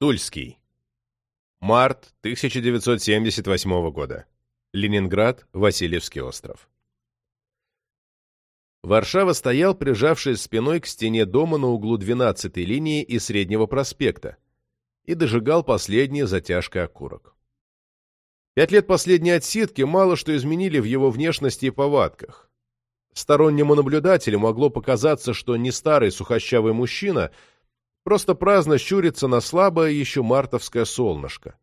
Тульский. Март 1978 года. Ленинград, Васильевский остров. Варшава стоял, прижавшись спиной к стене дома на углу 12-й линии и Среднего проспекта, и дожигал последний затяжкой окурок. Пять лет последней отсидки мало что изменили в его внешности и повадках. Стороннему наблюдателю могло показаться, что не старый сухощавый мужчина просто праздно щурится на слабое еще мартовское солнышко.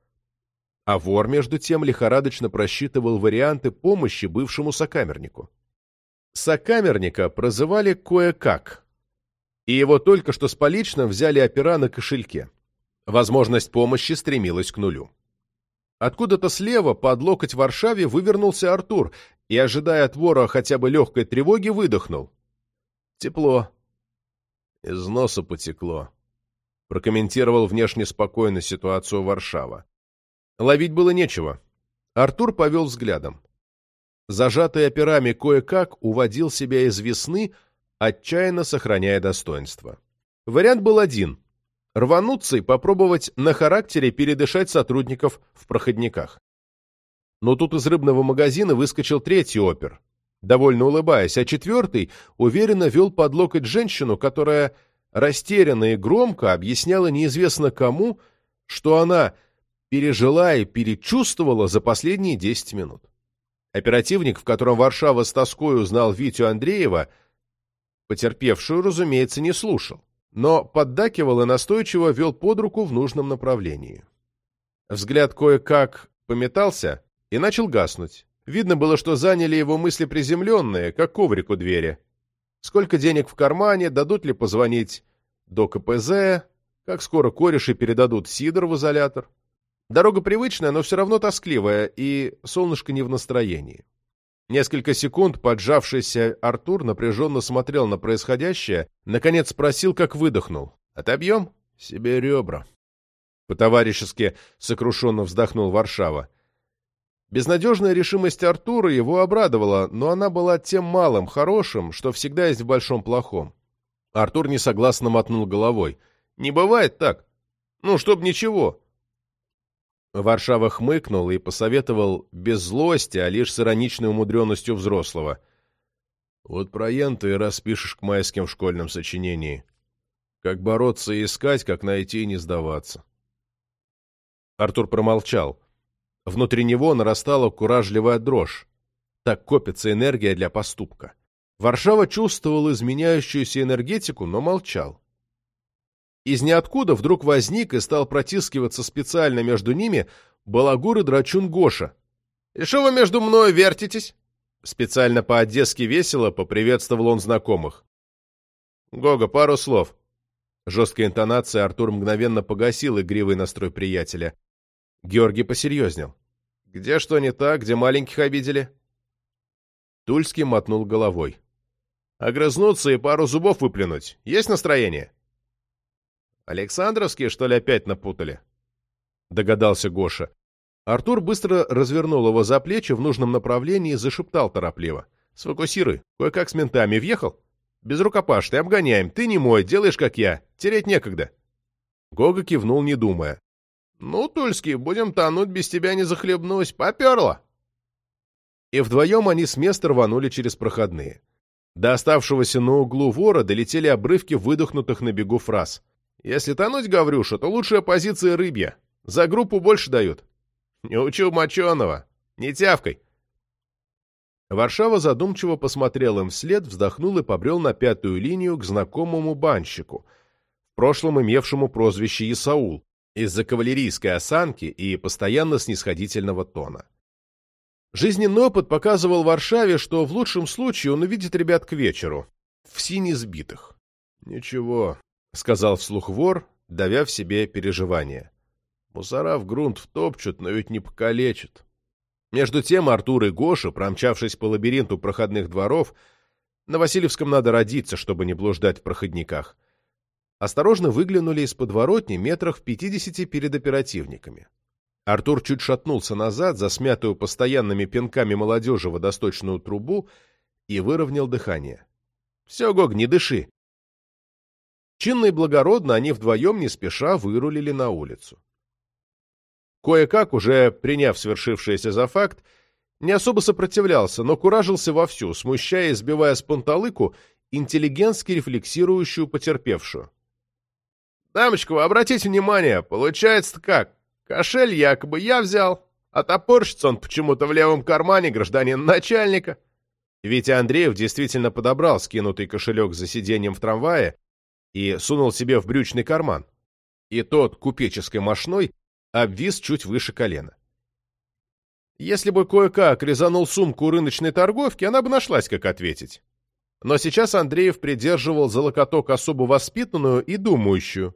А вор, между тем, лихорадочно просчитывал варианты помощи бывшему сокамернику. Сокамерника прозывали кое-как, и его только что с поличным взяли опера на кошельке. Возможность помощи стремилась к нулю. Откуда-то слева, под локоть в Варшаве, вывернулся Артур и, ожидая от вора хотя бы легкой тревоги, выдохнул. «Тепло. Из носа потекло», — прокомментировал внешне спокойно ситуацию Варшава. Ловить было нечего. Артур повел взглядом зажатый операми кое-как, уводил себя из весны, отчаянно сохраняя достоинство. Вариант был один – рвануться и попробовать на характере передышать сотрудников в проходниках. Но тут из рыбного магазина выскочил третий опер, довольно улыбаясь, а четвертый уверенно вел под локоть женщину, которая растерянно и громко объясняла неизвестно кому, что она пережила и перечувствовала за последние десять минут. Оперативник, в котором Варшава с тоской узнал Витю Андреева, потерпевшую, разумеется, не слушал, но поддакивал и настойчиво вел под руку в нужном направлении. Взгляд кое-как пометался и начал гаснуть. Видно было, что заняли его мысли приземленные, как коврик у двери. Сколько денег в кармане, дадут ли позвонить до КПЗ, как скоро кореши передадут Сидор в изолятор. Дорога привычная, но все равно тоскливая, и солнышко не в настроении. Несколько секунд поджавшийся Артур напряженно смотрел на происходящее, наконец спросил, как выдохнул. «Отобьем?» «Себе ребра». По-товарищески сокрушенно вздохнул Варшава. Безнадежная решимость Артура его обрадовала, но она была тем малым хорошим, что всегда есть в большом плохом. Артур несогласно мотнул головой. «Не бывает так. Ну, чтоб ничего. Варшава хмыкнул и посоветовал без злости, а лишь с ироничной умудренностью взрослого. «Вот про Янту и распишешь к майским в школьном сочинении. Как бороться и искать, как найти и не сдаваться». Артур промолчал. Внутри него нарастала куражливая дрожь. Так копится энергия для поступка. Варшава чувствовал изменяющуюся энергетику, но молчал. Из ниоткуда вдруг возник и стал протискиваться специально между ними балагур и драчун Гоша. «И что вы между мной вертитесь?» Специально по-одесски весело поприветствовал он знакомых. «Гога, пару слов». Жесткая интонация Артур мгновенно погасил игривый настрой приятеля. Георгий посерьезнел. «Где что не так? Где маленьких обидели?» Тульский мотнул головой. «Огрызнуться и пару зубов выплюнуть. Есть настроение?» Александровские, что ли, опять напутали? Догадался Гоша. Артур быстро развернул его за плечи в нужном направлении и зашептал торопливо. «Сфокусируй. Кое-как с ментами въехал? Без рукопашной, обгоняем. Ты не мой, делаешь, как я. Тереть некогда». Гога кивнул, не думая. «Ну, Тульский, будем тонуть, без тебя не захлебнусь. Поперло!» И вдвоем они с места рванули через проходные. До оставшегося на углу вора долетели обрывки выдохнутых на бегу фраз. Если тонуть Гаврюша, то лучшая позиция рыбья. За группу больше дают. Не учу моченого. Не тявкой. Варшава задумчиво посмотрел им вслед, вздохнул и побрел на пятую линию к знакомому банщику, в прошлом имевшему прозвище Исаул, из-за кавалерийской осанки и постоянно снисходительного тона. Жизненный опыт показывал Варшаве, что в лучшем случае он увидит ребят к вечеру, в сине сбитых. Ничего, — сказал вслух вор, давя в себе переживания. «Мусора в грунт втопчут, но ведь не покалечат». Между тем Артур и Гоша, промчавшись по лабиринту проходных дворов, на Васильевском надо родиться, чтобы не блуждать в проходниках, осторожно выглянули из подворотни метрах в пятидесяти перед оперативниками. Артур чуть шатнулся назад, за смятую постоянными пинками молодежи водосточную трубу, и выровнял дыхание. — Все, Гог, не дыши. Чинно и благородно они вдвоем не спеша вырулили на улицу. Кое-как, уже приняв свершившееся за факт, не особо сопротивлялся, но куражился вовсю, смущая и сбивая с панталыку интеллигентски рефлексирующую потерпевшую. «Дамочка, вы обратите внимание, получается как? Кошель якобы я взял, а топорщится он почему-то в левом кармане гражданин начальника». Витя Андреев действительно подобрал скинутый кошелек за сиденьем в трамвае и сунул себе в брючный карман. И тот купеческой мошной обвис чуть выше колена. Если бы кое-как резанул сумку у рыночной торговки, она бы нашлась, как ответить. Но сейчас Андреев придерживал за локоток особо воспитанную и думающую.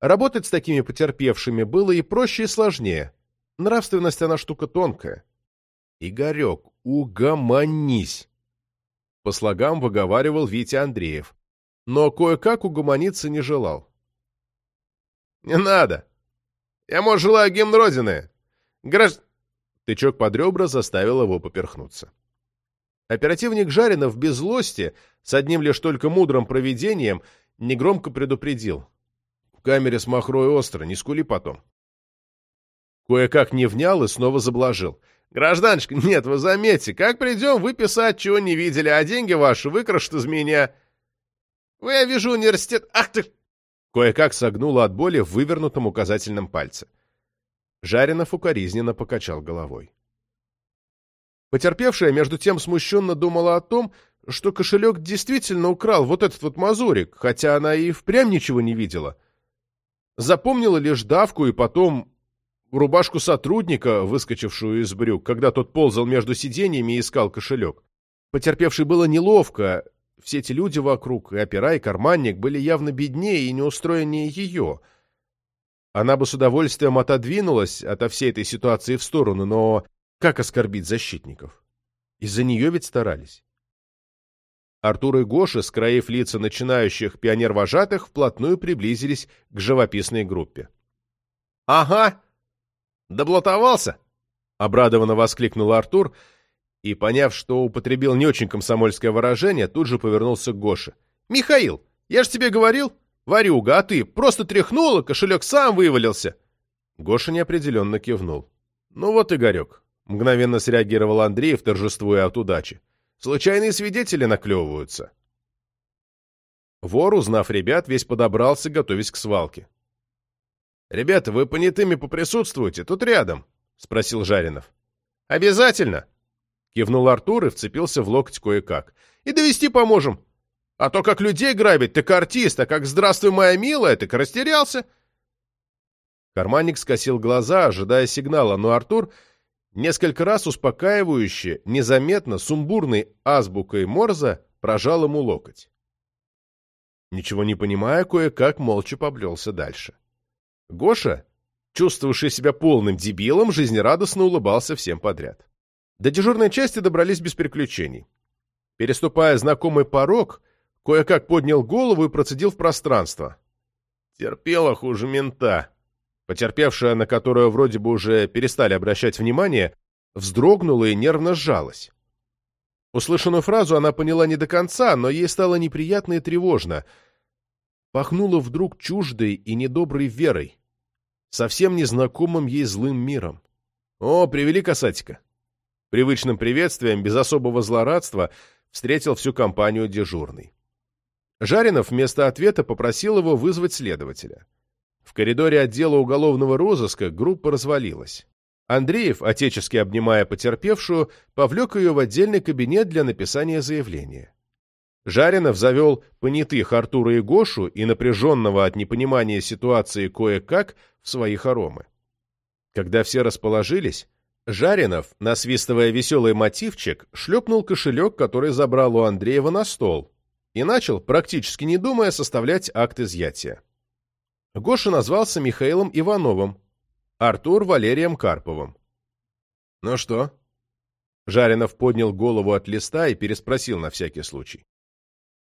Работать с такими потерпевшими было и проще, и сложнее. Нравственность она штука тонкая. «Игорек, угомонись!» По слогам выговаривал Витя Андреев. Но кое-как угомониться не желал. «Не надо! Я, может, желаю гимн Родины! Гражд...» Тычок под ребра заставил его поперхнуться. Оперативник Жаринов без злости, с одним лишь только мудрым проведением, негромко предупредил. «В камере с махрой остро, не скули потом». Кое-как не внял и снова заблажил. «Гражданочка, нет, вы заметьте, как придем, вы писать, чего не видели, а деньги ваши выкрошат из меня. Вы, я вижу, университет... Ах ты...» Кое-как согнуло от боли в вывернутом указательном пальце. Жаринов укоризненно покачал головой. Потерпевшая, между тем, смущенно думала о том, что кошелек действительно украл вот этот вот мазурик, хотя она и впрямь ничего не видела. Запомнила лишь давку и потом рубашку сотрудника, выскочившую из брюк, когда тот ползал между сиденьями и искал кошелек. Потерпевшей было неловко, все эти люди вокруг, и опера, и карманник, были явно беднее и неустроеннее ее. Она бы с удовольствием отодвинулась ото всей этой ситуации в сторону, но как оскорбить защитников? Из-за нее ведь старались. Артур и Гоша, скроив лица начинающих пионер-вожатых, вплотную приблизились к живописной группе. «Ага!» «Доблатовался?» — обрадованно воскликнул Артур и, поняв, что употребил не очень комсомольское выражение, тут же повернулся к Гоше. «Михаил, я же тебе говорил, варюга, а ты просто тряхнула, кошелек сам вывалился!» Гоша неопределенно кивнул. «Ну вот, Игорек», — мгновенно среагировал Андреев, торжествуя от удачи. «Случайные свидетели наклевываются». Вор, узнав ребят, весь подобрался, готовясь к свалке. «Ребята, вы понятыми поприсутствуете? Тут рядом», — спросил Жаринов. «Обязательно!» — кивнул Артур и вцепился в локоть кое-как. «И довести поможем. А то как людей грабить, так артист, а как «Здравствуй, моя милая», так растерялся». Карманник скосил глаза, ожидая сигнала, но Артур несколько раз успокаивающе, незаметно, сумбурной азбукой Морза прожал ему локоть. Ничего не понимая, кое-как молча поблелся дальше. Гоша, чувствовавший себя полным дебилом, жизнерадостно улыбался всем подряд. До дежурной части добрались без приключений. Переступая знакомый порог, кое-как поднял голову и процедил в пространство. Терпела хуже мента. Потерпевшая, на которую вроде бы уже перестали обращать внимание, вздрогнула и нервно сжалась. Услышанную фразу она поняла не до конца, но ей стало неприятно и тревожно. Пахнуло вдруг чуждой и недоброй верой совсем незнакомым ей злым миром. «О, привели касатика!» Привычным приветствием, без особого злорадства, встретил всю компанию дежурный. Жаринов вместо ответа попросил его вызвать следователя. В коридоре отдела уголовного розыска группа развалилась. Андреев, отечески обнимая потерпевшую, повлек ее в отдельный кабинет для написания заявления. Жаринов завел понятых Артура и Гошу и напряженного от непонимания ситуации кое-как в свои хоромы. Когда все расположились, Жаринов, насвистывая веселый мотивчик, шлепнул кошелек, который забрал у Андреева на стол, и начал, практически не думая, составлять акт изъятия. Гоша назвался Михаилом Ивановым, Артур Валерием Карповым. «Ну что?» Жаринов поднял голову от листа и переспросил на всякий случай.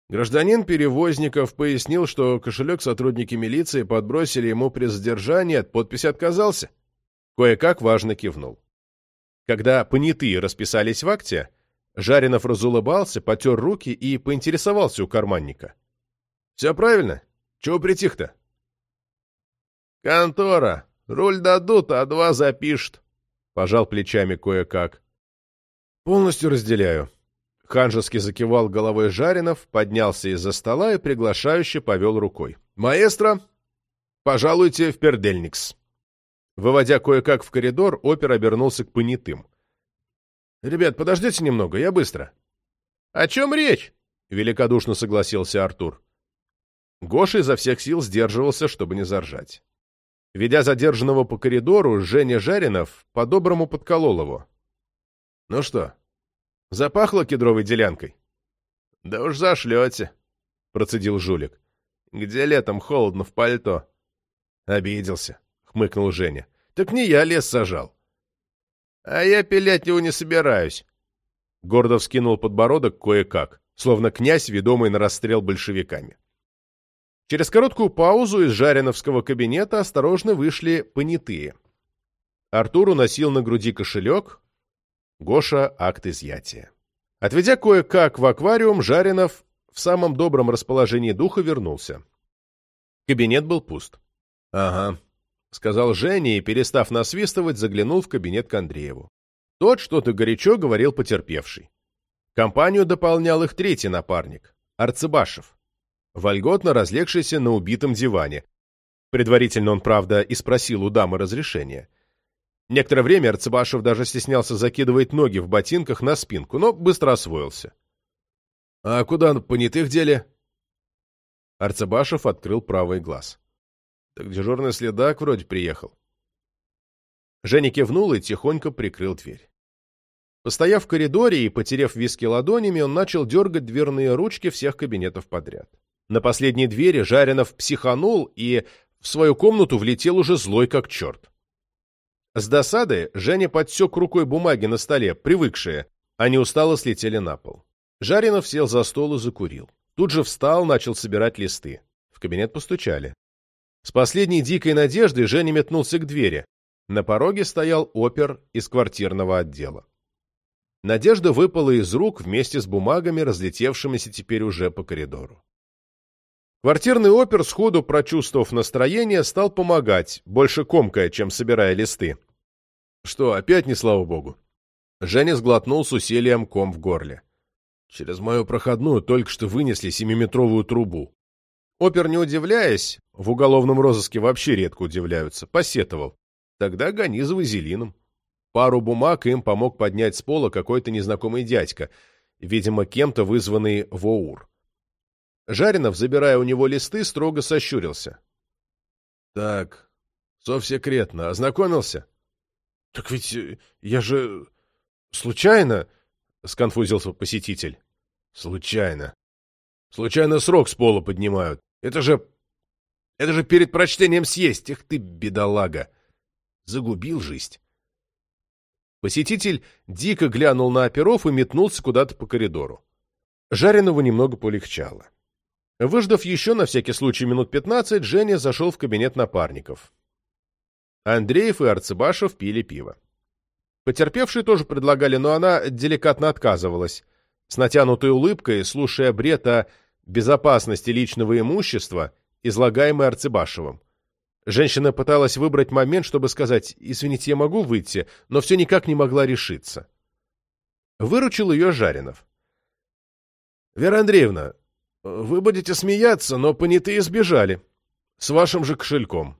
Гражданин Перевозников пояснил, что кошелек сотрудники милиции подбросили ему при задержании, от подписи отказался. Кое-как важно кивнул. Когда понятые расписались в акте, Жаринов разулыбался, потер руки и поинтересовался у карманника. «Все правильно? Чего притих-то? Контора. Руль дадут, а два запишут. Пожал плечами кое-как. Полностью разделяю. Ханжески закивал головой Жаринов, поднялся из-за стола и приглашающе повел рукой. «Маэстро, пожалуйте в Пердельникс». Выводя кое-как в коридор, опер обернулся к понятым. «Ребят, подождите немного, я быстро». «О чем речь?» — великодушно согласился Артур. Гоша изо всех сил сдерживался, чтобы не заржать. Ведя задержанного по коридору, Женя Жаринов по-доброму подколол его. «Ну что, запахло кедровой делянкой?» «Да уж зашлете», — процедил жулик. «Где летом холодно в пальто?» «Обиделся», — хмыкнул Женя. «Так не я лес сажал». «А я пилять его не собираюсь». Гордо вскинул подбородок кое-как, словно князь, ведомый на расстрел большевиками. Через короткую паузу из Жариновского кабинета осторожно вышли понятые. Артур уносил на груди кошелек, Гоша — акт изъятия. Отведя кое-как в аквариум, Жаринов в самом добром расположении духа вернулся. Кабинет был пуст. — Ага, — сказал Женя и, перестав насвистывать, заглянул в кабинет к Андрееву. Тот что-то горячо говорил потерпевший. Компанию дополнял их третий напарник — Арцебашев, вольготно разлегшийся на убитом диване. Предварительно он, правда, и спросил у дамы разрешения. Некоторое время Арцебашев даже стеснялся закидывать ноги в ботинках на спинку, но быстро освоился. — А куда понятых дели? Арцебашев открыл правый глаз. — Так дежурный следак вроде приехал. Женя кивнул и тихонько прикрыл дверь. Постояв в коридоре и потерев виски ладонями, он начал дергать дверные ручки всех кабинетов подряд. На последней двери Жаринов психанул и в свою комнату влетел уже злой как черт. С досады Женя подсек рукой бумаги на столе, привыкшие. Они устало слетели на пол. Жаринов сел за стол и закурил. Тут же встал, начал собирать листы. В кабинет постучали. С последней дикой надеждой Женя метнулся к двери. На пороге стоял опер из квартирного отдела. Надежда выпала из рук вместе с бумагами, разлетевшимися теперь уже по коридору. Квартирный опер, сходу прочувствовав настроение, стал помогать, больше комкая, чем собирая листы. Что, опять не слава богу? Женя сглотнул с усилием ком в горле. Через мою проходную только что вынесли семиметровую трубу. Опер, не удивляясь, в уголовном розыске вообще редко удивляются, посетовал. Тогда гони за вазелином. Пару бумаг им помог поднять с пола какой-то незнакомый дядька, видимо, кем-то вызванный в ОУР. Жаринов, забирая у него листы, строго сощурился. — Так, совсекретно, ознакомился? — Так ведь э, я же... случайно... — сконфузился посетитель. — Случайно. Случайно срок с пола поднимают. Это же... Это же перед прочтением съесть. Эх ты, бедолага. Загубил жизнь. Посетитель дико глянул на оперов и метнулся куда-то по коридору. Жаренову немного полегчало. Выждав еще на всякий случай минут пятнадцать, Женя зашел в кабинет напарников. Андреев и Арцебашев пили пиво. Потерпевшие тоже предлагали, но она деликатно отказывалась, с натянутой улыбкой, слушая бред о безопасности личного имущества, излагаемый Арцебашевым. Женщина пыталась выбрать момент, чтобы сказать «Извините, я могу выйти», но все никак не могла решиться. Выручил ее Жаринов. «Вера Андреевна, вы будете смеяться, но понятые сбежали. С вашим же кошельком.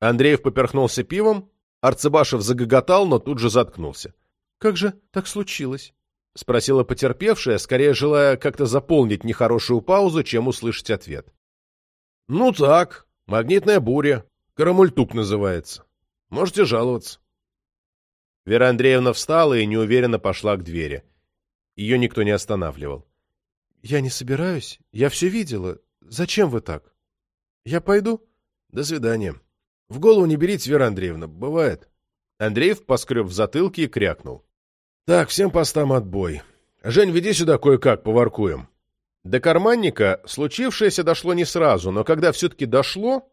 Андреев поперхнулся пивом, Арцебашев загоготал, но тут же заткнулся. — Как же так случилось? — спросила потерпевшая, скорее желая как-то заполнить нехорошую паузу, чем услышать ответ. — Ну так, магнитная буря. Карамультук называется. Можете жаловаться. Вера Андреевна встала и неуверенно пошла к двери. Ее никто не останавливал. «Я не собираюсь. Я все видела. Зачем вы так? Я пойду?» «До свидания. В голову не берите, Вера Андреевна. Бывает». Андреев поскреб в затылке и крякнул. «Так, всем постам отбой. Жень, веди сюда кое-как, поваркуем». До карманника случившееся дошло не сразу, но когда все-таки дошло,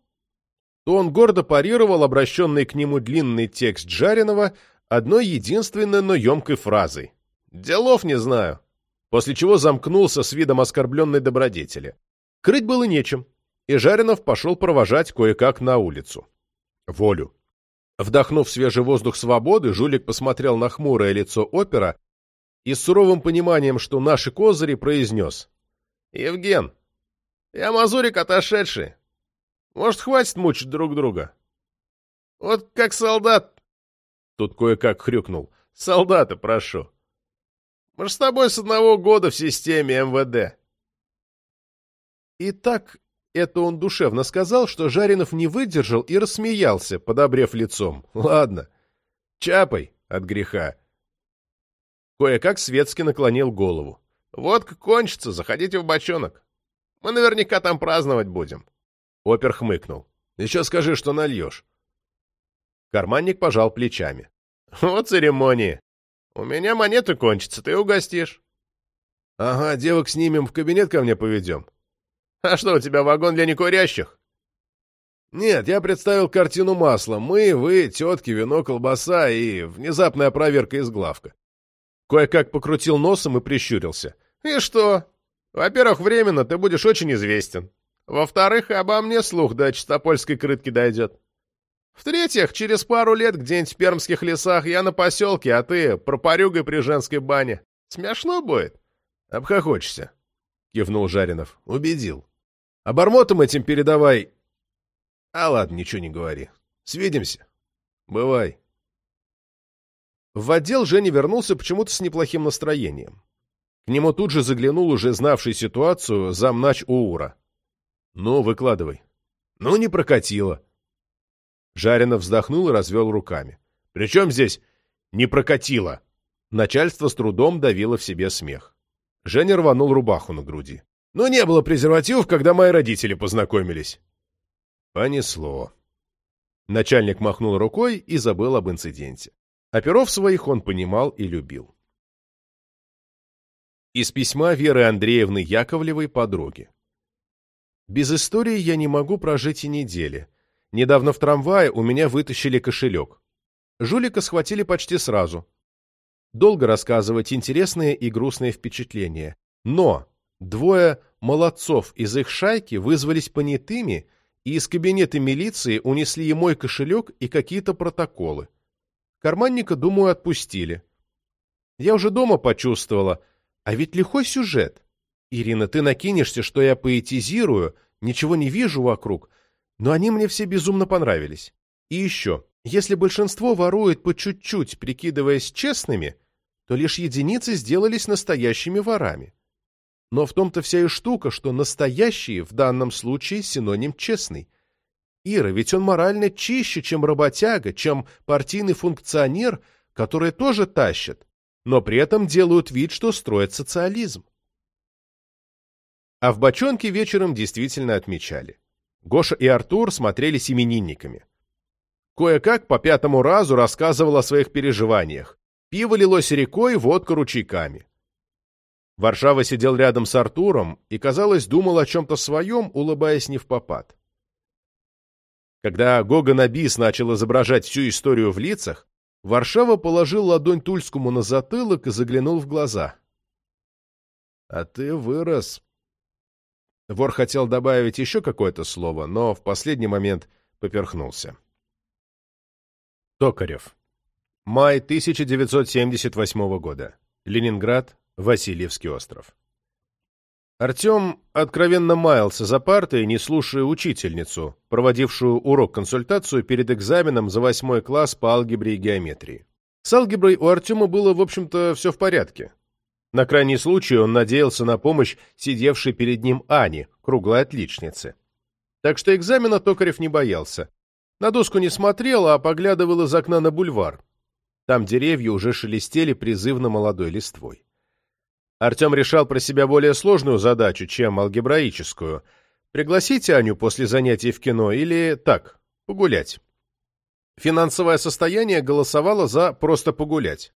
то он гордо парировал обращенный к нему длинный текст Жареного одной единственной, но емкой фразой. «Делов не знаю» после чего замкнулся с видом оскорбленной добродетели. Крыть было нечем. и Жаринов пошел провожать кое-как на улицу. Волю. Вдохнув свежий воздух свободы, жулик посмотрел на хмурое лицо опера и с суровым пониманием, что наши козыри, произнес. «Евген, я мазурик отошедший. Может, хватит мучить друг друга? Вот как солдат...» Тут кое-как хрюкнул. «Солдата, прошу. Мы ж с тобой с одного года в системе МВД». И так это он душевно сказал, что Жаринов не выдержал и рассмеялся, подобрев лицом. Ладно, чапай от греха. Кое-как светски наклонил голову. Водка кончится, заходите в бочонок. Мы наверняка там праздновать будем. Опер хмыкнул. Еще скажи, что нальешь. Карманник пожал плечами. Вот церемонии. У меня монеты кончатся, ты угостишь. Ага, девок снимем, в кабинет ко мне поведем. А что, у тебя вагон для некурящих? Нет, я представил картину масла. Мы, вы, тетки, вино, колбаса и внезапная проверка из главка. Кое-как покрутил носом и прищурился. И что? Во-первых, временно ты будешь очень известен. Во-вторых, обо мне слух до чистопольской крытки дойдет. В-третьих, через пару лет где-нибудь в пермских лесах я на поселке, а ты пропорюгой при женской бане. Смешно будет? Обхохочешься, — кивнул Жаринов. Убедил. Обормотом этим передавай... А ладно, ничего не говори. Свидимся. Бывай. В отдел Женя вернулся почему-то с неплохим настроением. К нему тут же заглянул уже знавший ситуацию замнач Уура. «Ну, выкладывай». «Ну, не прокатило». Жаринов вздохнул и развел руками. «При чем здесь не прокатило?» Начальство с трудом давило в себе смех. Женя рванул рубаху на груди. Но не было презервативов, когда мои родители познакомились. Понесло. Начальник махнул рукой и забыл об инциденте. Оперов своих он понимал и любил. Из письма Веры Андреевны Яковлевой подруги. Без истории я не могу прожить и недели. Недавно в трамвае у меня вытащили кошелек. Жулика схватили почти сразу. Долго рассказывать интересные и грустные впечатления. Но Двое молодцов из их шайки вызвались понятыми и из кабинета милиции унесли и мой кошелек, и какие-то протоколы. Карманника, думаю, отпустили. Я уже дома почувствовала, а ведь лихой сюжет. Ирина, ты накинешься, что я поэтизирую, ничего не вижу вокруг, но они мне все безумно понравились. И еще, если большинство ворует по чуть-чуть, прикидываясь честными, то лишь единицы сделались настоящими ворами. Но в том-то вся и штука, что настоящий в данном случае синоним честный. Ира, ведь он морально чище, чем работяга, чем партийный функционер, которые тоже тащат, но при этом делают вид, что строят социализм. А в бочонке вечером действительно отмечали. Гоша и Артур смотрелись именинниками. Кое-как по пятому разу рассказывал о своих переживаниях. Пиво лилось рекой, водка ручейками. Варшава сидел рядом с Артуром и, казалось, думал о чем-то своем, улыбаясь не в попад. Когда Гога Бис начал изображать всю историю в лицах, Варшава положил ладонь Тульскому на затылок и заглянул в глаза. — А ты вырос. Вор хотел добавить еще какое-то слово, но в последний момент поперхнулся. Токарев. Май 1978 года. Ленинград, Васильевский остров. Артем откровенно маялся за партой, не слушая учительницу, проводившую урок-консультацию перед экзаменом за восьмой класс по алгебре и геометрии. С алгеброй у Артема было, в общем-то, все в порядке. На крайний случай он надеялся на помощь сидевшей перед ним Ани, круглой отличницы. Так что экзамена Токарев не боялся. На доску не смотрел, а поглядывал из окна на бульвар. Там деревья уже шелестели призывно молодой листвой. Артем решал про себя более сложную задачу, чем алгебраическую. Пригласить Аню после занятий в кино или так, погулять. Финансовое состояние голосовало за «просто погулять».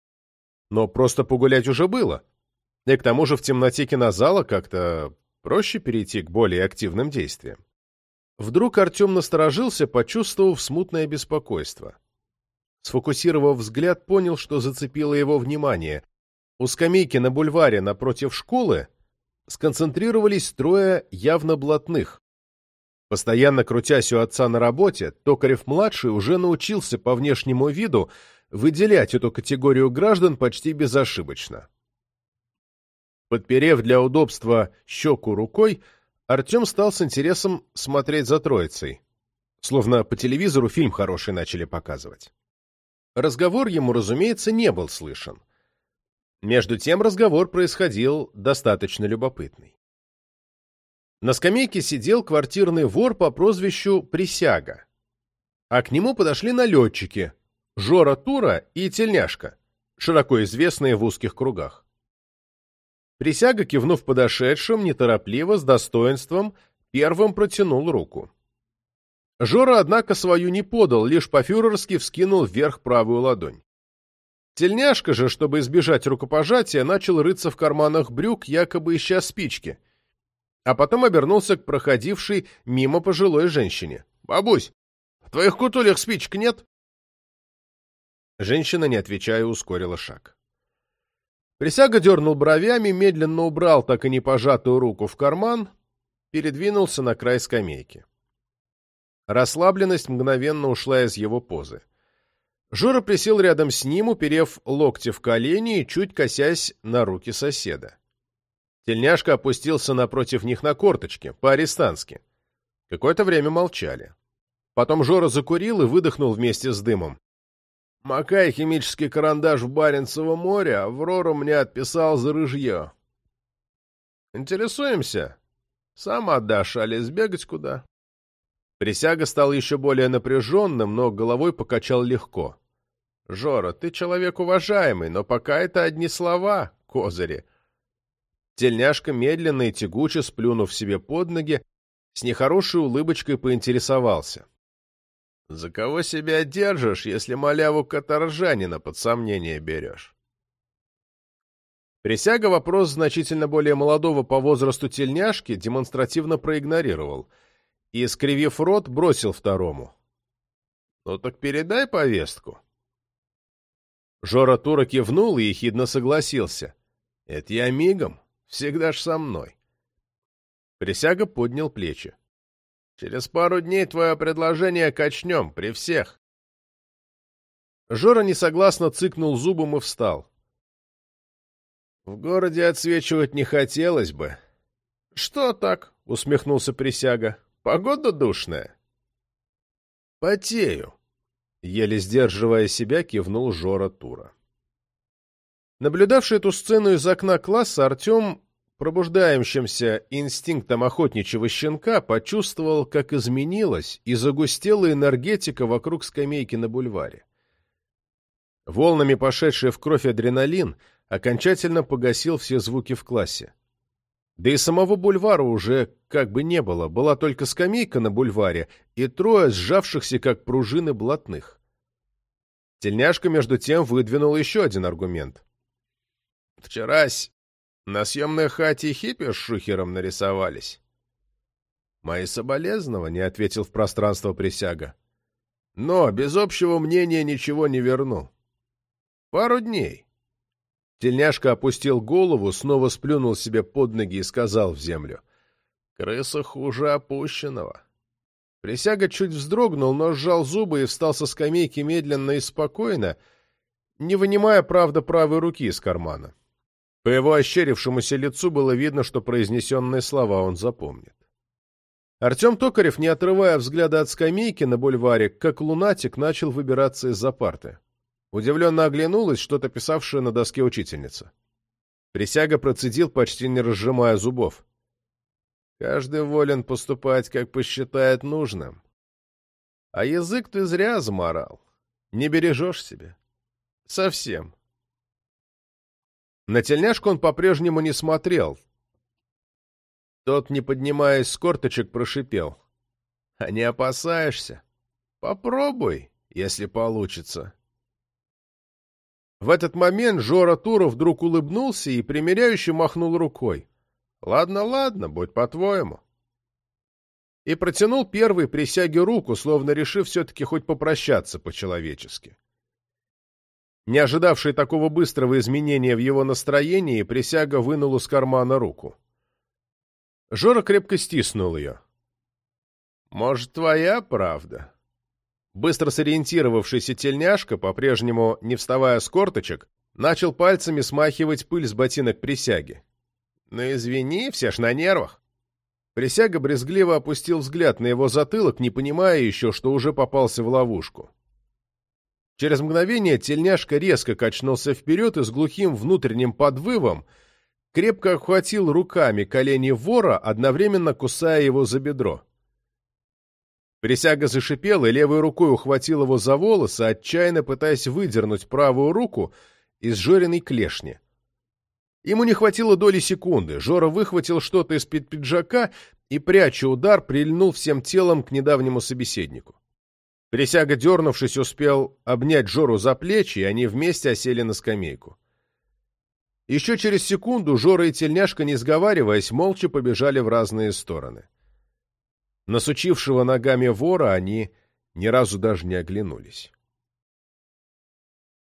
Но просто погулять уже было. И к тому же в темноте кинозала как-то проще перейти к более активным действиям. Вдруг Артем насторожился, почувствовав смутное беспокойство. Сфокусировав взгляд, понял, что зацепило его внимание. У скамейки на бульваре напротив школы сконцентрировались трое явно блатных. Постоянно крутясь у отца на работе, Токарев-младший уже научился по внешнему виду выделять эту категорию граждан почти безошибочно. Подперев для удобства щеку рукой, Артем стал с интересом смотреть за троицей. Словно по телевизору фильм хороший начали показывать. Разговор ему, разумеется, не был слышен. Между тем разговор происходил достаточно любопытный. На скамейке сидел квартирный вор по прозвищу Присяга, а к нему подошли налетчики Жора Тура и Тельняшка, широко известные в узких кругах. Присяга, кивнув подошедшим, неторопливо, с достоинством, первым протянул руку. Жора, однако, свою не подал, лишь по-фюрерски вскинул вверх правую ладонь. Тельняшка же, чтобы избежать рукопожатия, начал рыться в карманах брюк, якобы ища спички — а потом обернулся к проходившей мимо пожилой женщине. «Бабусь, в твоих кутулях спичек нет?» Женщина, не отвечая, ускорила шаг. Присяга дернул бровями, медленно убрал так и не пожатую руку в карман, передвинулся на край скамейки. Расслабленность мгновенно ушла из его позы. Жора присел рядом с ним, уперев локти в колени и чуть косясь на руки соседа. Тельняшка опустился напротив них на корточки, по-арестантски. Какое-то время молчали. Потом Жора закурил и выдохнул вместе с дымом. «Макай химический карандаш в Баренцево море, Аврора мне отписал за рыжье. Интересуемся? Сам отдашь, али сбегать куда?» Присяга стал еще более напряженным, но головой покачал легко. «Жора, ты человек уважаемый, но пока это одни слова, козыри. Тельняшка, медленно и тягуче сплюнув себе под ноги, с нехорошей улыбочкой поинтересовался. — За кого себя держишь, если маляву каторжанина под сомнение берешь? Присяга вопрос значительно более молодого по возрасту тельняшки демонстративно проигнорировал и, скривив рот, бросил второму. — Ну так передай повестку. Жора Тура кивнул и ехидно согласился. — Это я мигом. Всегда ж со мной. Присяга поднял плечи. Через пару дней твое предложение качнем, при всех. Жора несогласно цыкнул зубом и встал. В городе отсвечивать не хотелось бы. — Что так? — усмехнулся присяга. — Погода душная. — Потею. Еле сдерживая себя, кивнул Жора Тура. Наблюдавший эту сцену из окна класса, Артем, пробуждающимся инстинктом охотничьего щенка, почувствовал, как изменилась и загустела энергетика вокруг скамейки на бульваре. Волнами пошедший в кровь адреналин окончательно погасил все звуки в классе. Да и самого бульвара уже как бы не было, была только скамейка на бульваре и трое сжавшихся, как пружины, блатных. Тельняшка, между тем, выдвинул еще один аргумент. Вчерась на съемной хате хиппи с шухером нарисовались. Мои соболезнования, — ответил в пространство присяга. Но без общего мнения ничего не верну. Пару дней. Тельняшка опустил голову, снова сплюнул себе под ноги и сказал в землю. Крыса хуже опущенного. Присяга чуть вздрогнул, но сжал зубы и встал со скамейки медленно и спокойно, не вынимая, правда, правой руки из кармана. По его ощерившемуся лицу было видно, что произнесенные слова он запомнит. Артем Токарев, не отрывая взгляда от скамейки на бульваре, как лунатик, начал выбираться из-за парты. Удивленно оглянулась что-то писавшая на доске учительница. Присяга процедил, почти не разжимая зубов. Каждый волен поступать, как посчитает нужным. А язык ты зря заморал. Не бережешь себе. Совсем. На тельняшку он по-прежнему не смотрел. Тот, не поднимаясь с корточек, прошипел. — А не опасаешься? Попробуй, если получится. В этот момент Жора Тура вдруг улыбнулся и примиряюще махнул рукой. — Ладно, ладно, будь по-твоему. И протянул первый присяге руку, словно решив все-таки хоть попрощаться по-человечески. Не ожидавший такого быстрого изменения в его настроении, присяга вынул из кармана руку. Жора крепко стиснул ее. Может, твоя правда?» Быстро сориентировавшийся тельняшка, по-прежнему не вставая с корточек, начал пальцами смахивать пыль с ботинок присяги. «Ну извини, все ж на нервах». Присяга брезгливо опустил взгляд на его затылок, не понимая еще, что уже попался в ловушку. Через мгновение тельняшка резко качнулся вперед и с глухим внутренним подвывом крепко охватил руками колени вора, одновременно кусая его за бедро. Присяга зашипел и левой рукой ухватил его за волосы, отчаянно пытаясь выдернуть правую руку из Жориной клешни. Ему не хватило доли секунды. Жора выхватил что-то из-под пиджака и, пряча удар, прильнул всем телом к недавнему собеседнику. Присяга, дернувшись, успел обнять Жору за плечи, и они вместе осели на скамейку. Еще через секунду Жора и Тельняшка, не сговариваясь, молча побежали в разные стороны. Насучившего ногами вора они ни разу даже не оглянулись.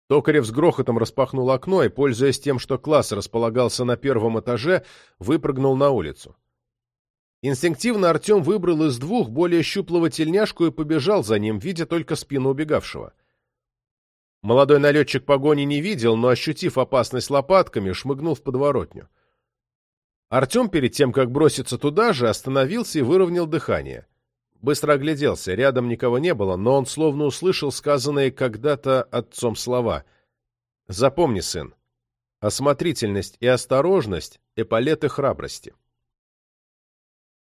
Токарев с грохотом распахнул окно и, пользуясь тем, что класс располагался на первом этаже, выпрыгнул на улицу. Инстинктивно Артем выбрал из двух более щуплого тельняшку и побежал за ним, видя только спину убегавшего. Молодой налетчик погони не видел, но, ощутив опасность лопатками, шмыгнул в подворотню. Артем, перед тем, как броситься туда же, остановился и выровнял дыхание. Быстро огляделся, рядом никого не было, но он словно услышал сказанные когда-то отцом слова. «Запомни, сын, осмотрительность и осторожность — эполеты храбрости».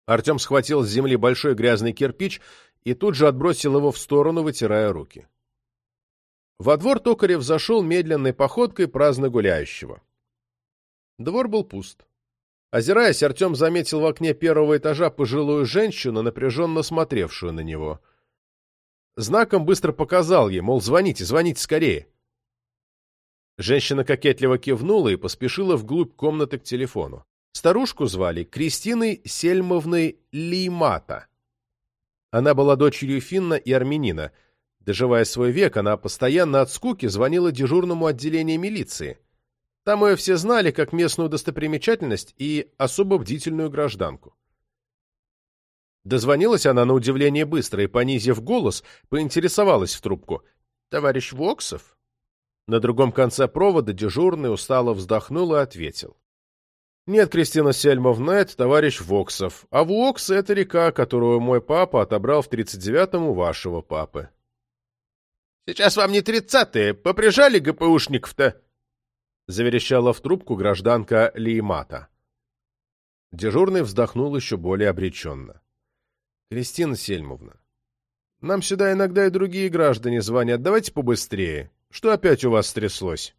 Артем схватил с земли большой грязный кирпич и тут же отбросил его в сторону, вытирая руки. Во двор Токарев зашел медленной походкой праздно гуляющего. Двор был пуст. Озираясь, Артем заметил в окне первого этажа пожилую женщину, напряженно смотревшую на него. Знаком быстро показал ей, мол, звоните, звоните скорее. Женщина кокетливо кивнула и поспешила вглубь комнаты к телефону. Старушку звали Кристиной Сельмовной Леймата. Она была дочерью финна и армянина. Доживая свой век, она постоянно от скуки звонила дежурному отделению милиции. Там ее все знали как местную достопримечательность и особо бдительную гражданку. Дозвонилась она на удивление быстро и, понизив голос, поинтересовалась в трубку. «Товарищ Воксов?» На другом конце провода дежурный устало вздохнул и ответил. «Нет, Кристина Сельмовна, это товарищ Воксов. А Вокс — это река, которую мой папа отобрал в тридцать девятом у вашего папы». «Сейчас вам не тридцатые, поприжали ГПУшников-то?» — заверещала в трубку гражданка Леймата. Дежурный вздохнул еще более обреченно. — Кристина Сельмовна, нам сюда иногда и другие граждане звонят. Давайте побыстрее. Что опять у вас стряслось?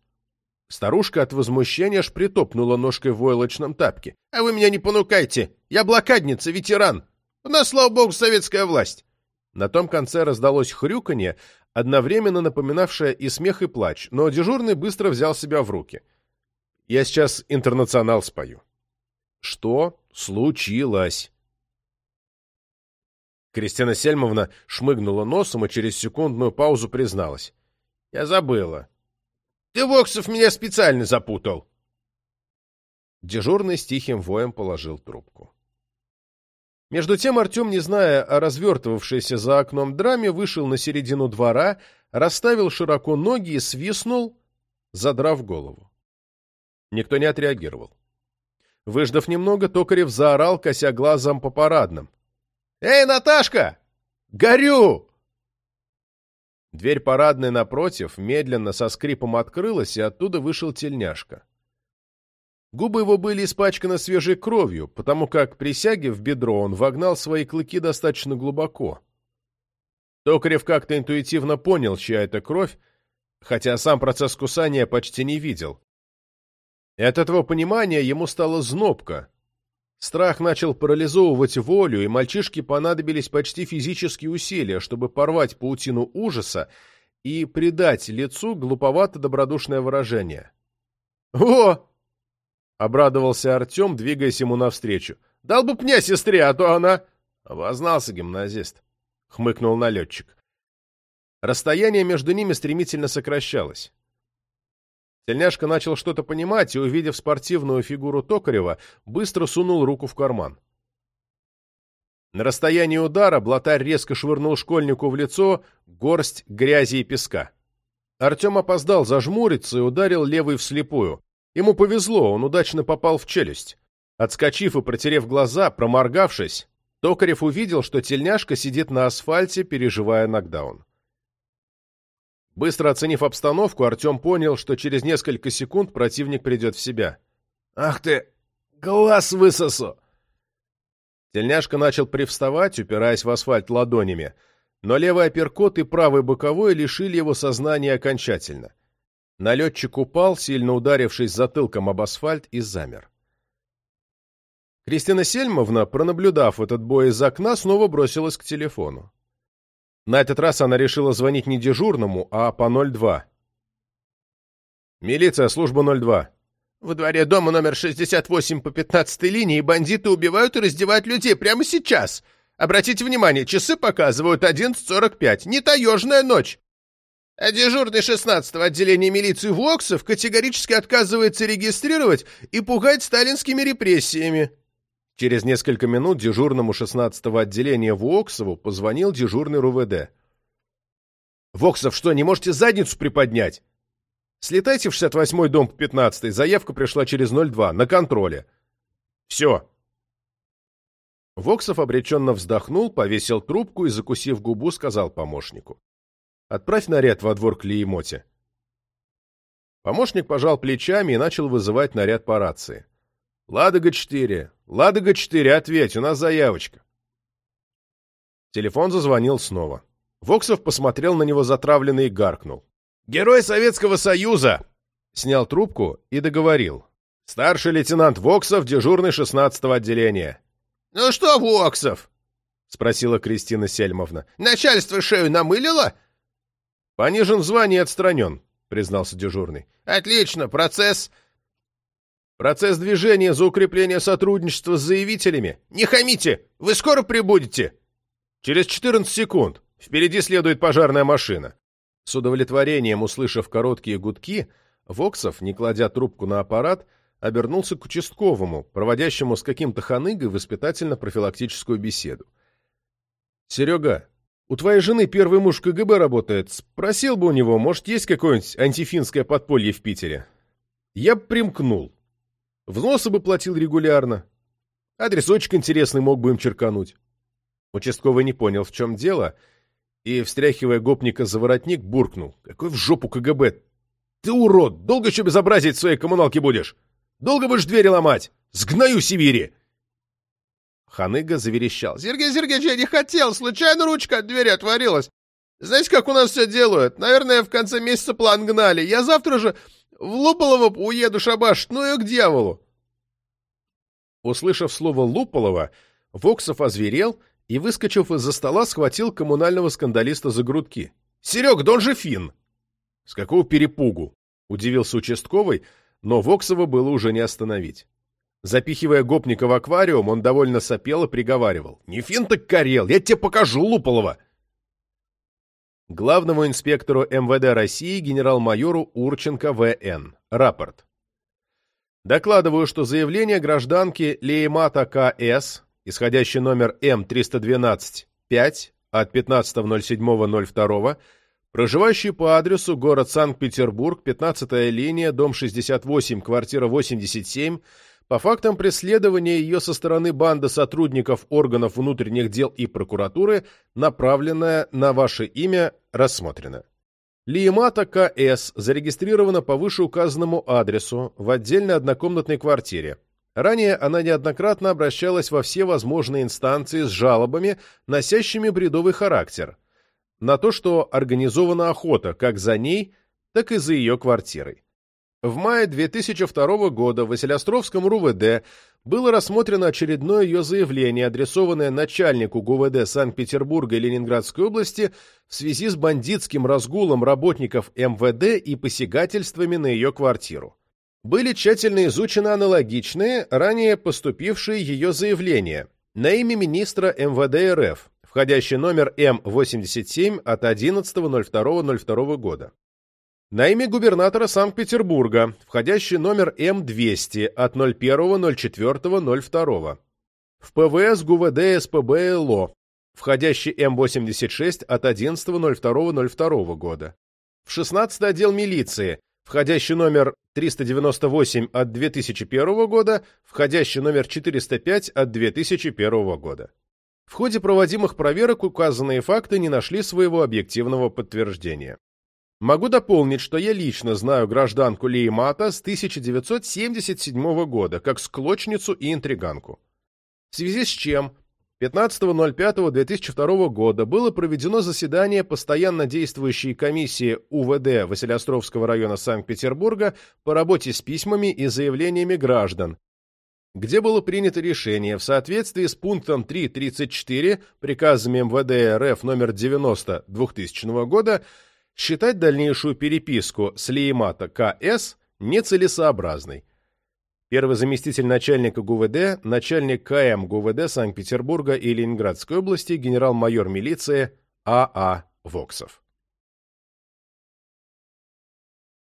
Старушка от возмущения аж притопнула ножкой в войлочном тапке. — А вы меня не понукайте! Я блокадница, ветеран! У нас, слава богу, советская власть! На том конце раздалось хрюканье, одновременно напоминавшее и смех, и плач, но дежурный быстро взял себя в руки. «Я сейчас интернационал спою». «Что случилось?» Кристина Сельмовна шмыгнула носом и через секундную паузу призналась. «Я забыла». «Ты, Воксов, меня специально запутал!» Дежурный с тихим воем положил трубку. Между тем Артем, не зная о развертывавшейся за окном драме, вышел на середину двора, расставил широко ноги и свистнул, задрав голову. Никто не отреагировал. Выждав немного, Токарев заорал, кося глазом по парадным. «Эй, Наташка! Горю!» Дверь парадной напротив медленно со скрипом открылась, и оттуда вышел тельняшка. Губы его были испачканы свежей кровью, потому как, присяги в бедро, он вогнал свои клыки достаточно глубоко. Токарев как-то интуитивно понял, чья это кровь, хотя сам процесс кусания почти не видел. И от этого понимания ему стало знобко. Страх начал парализовывать волю, и мальчишке понадобились почти физические усилия, чтобы порвать паутину ужаса и придать лицу глуповато-добродушное выражение. «О, — обрадовался Артем, двигаясь ему навстречу. — Дал бы пня сестре, а то она... — Обознался гимназист, — хмыкнул налетчик. Расстояние между ними стремительно сокращалось. Тельняшка начал что-то понимать и, увидев спортивную фигуру Токарева, быстро сунул руку в карман. На расстоянии удара блатарь резко швырнул школьнику в лицо горсть грязи и песка. Артем опоздал зажмуриться и ударил левый вслепую. Ему повезло, он удачно попал в челюсть. Отскочив и протерев глаза, проморгавшись, Токарев увидел, что тельняшка сидит на асфальте, переживая нокдаун. Быстро оценив обстановку, Артем понял, что через несколько секунд противник придет в себя. «Ах ты! Глаз высосу!» Тельняшка начал привставать, упираясь в асфальт ладонями, но левый апперкот и правый боковой лишили его сознания окончательно. Налетчик упал, сильно ударившись затылком об асфальт, и замер. Кристина Сельмовна, пронаблюдав этот бой из окна, снова бросилась к телефону. На этот раз она решила звонить не дежурному, а по 02. «Милиция, служба 02». «В дворе дома номер 68 по 15 линии бандиты убивают и раздевают людей прямо сейчас. Обратите внимание, часы показывают 11.45. Не таежная ночь. А дежурный 16-го отделения милиции Воксов категорически отказывается регистрировать и пугать сталинскими репрессиями». Через несколько минут дежурному 16-го отделения Воксову позвонил дежурный РУВД. «Воксов, что, не можете задницу приподнять? Слетайте в 68-й дом по 15-й, заявка пришла через 02, на контроле. Все». Воксов обреченно вздохнул, повесил трубку и, закусив губу, сказал помощнику. «Отправь наряд во двор к Лиемоте». Помощник пожал плечами и начал вызывать наряд по рации. «Ладога-4! Ладога-4, ответь, у нас заявочка!» Телефон зазвонил снова. Воксов посмотрел на него затравленно и гаркнул. «Герой Советского Союза!» Снял трубку и договорил. «Старший лейтенант Воксов, дежурный 16-го отделения». «Ну что, Воксов?» — спросила Кристина Сельмовна. «Начальство шею намылило?» «Понижен в звании и отстранен», — признался дежурный. «Отлично, процесс...» Процесс движения за укрепление сотрудничества с заявителями. Не хамите! Вы скоро прибудете? Через 14 секунд. Впереди следует пожарная машина. С удовлетворением услышав короткие гудки, Воксов, не кладя трубку на аппарат, обернулся к участковому, проводящему с каким-то ханыгой воспитательно-профилактическую беседу. «Серега, у твоей жены первый муж КГБ работает. Спросил бы у него, может, есть какое-нибудь антифинское подполье в Питере?» «Я примкнул. Взносы бы платил регулярно. Адресочек интересный мог бы им черкануть. Участковый не понял, в чем дело, и, встряхивая гопника за воротник, буркнул. «Какой в жопу КГБ! Ты урод! Долго еще безобразить в своей коммуналке будешь? Долго будешь двери ломать? Сгною Сибири!» Ханыга заверещал. «Сергей Сергеевич, я не хотел! Случайно ручка от двери отворилась! Знаете, как у нас все делают? Наверное, в конце месяца план гнали. Я завтра же в Луполово уеду шабаш, ну и к дьяволу!» Услышав слово «Луполово», Воксов озверел и, выскочив из-за стола, схватил коммунального скандалиста за грудки. «Серег, да он же фин!» «С какого перепугу?» — удивился участковый, но Воксова было уже не остановить. Запихивая гопника в аквариум, он довольно сопел и приговаривал. «Не фин так карел, я тебе покажу, Луполова!» Главному инспектору МВД России генерал-майору Урченко В.Н. Рапорт. Докладываю, что заявление гражданки Леймата К.С., исходящий номер М312-5 от 15.07.02, проживающий по адресу город Санкт-Петербург, 15-я линия, дом 68, квартира 87, по фактам преследования ее со стороны банды сотрудников органов внутренних дел и прокуратуры, направленная на ваше имя, рассмотрена. Лиемата К.С. зарегистрирована по вышеуказанному адресу в отдельной однокомнатной квартире. Ранее она неоднократно обращалась во все возможные инстанции с жалобами, носящими бредовый характер, на то, что организована охота как за ней, так и за ее квартирой. В мае 2002 года в Василиостровском РУВД было рассмотрено очередное ее заявление, адресованное начальнику ГУВД Санкт-Петербурга и Ленинградской области в связи с бандитским разгулом работников МВД и посягательствами на ее квартиру. Были тщательно изучены аналогичные, ранее поступившие ее заявления на имя министра МВД РФ, входящий номер М87 от 11.02.02 года на имя губернатора Санкт-Петербурга, входящий номер М200 от 01.04.02. В ПВС ГУВД СПБ ЛО, входящий М-86 от 11.02.02 года. В 16 отдел милиции, входящий номер 398 от 2001 года, входящий номер 405 от 2001 года. В ходе проводимых проверок указанные факты не нашли своего объективного подтверждения. Могу дополнить, что я лично знаю гражданку Леймата с 1977 года, как склочницу и интриганку. В связи с чем 15.05.2002 года было проведено заседание постоянно действующей комиссии УВД Василиостровского района Санкт-Петербурга по работе с письмами и заявлениями граждан, где было принято решение в соответствии с пунктом 3.34 приказами МВД РФ номер 90 2000 года считать дальнейшую переписку с Леймата К.С. нецелесообразной. Первый заместитель начальника ГУВД, начальник КМ ГУВД Санкт-Петербурга и Ленинградской области, генерал-майор милиции А.А. А. Воксов.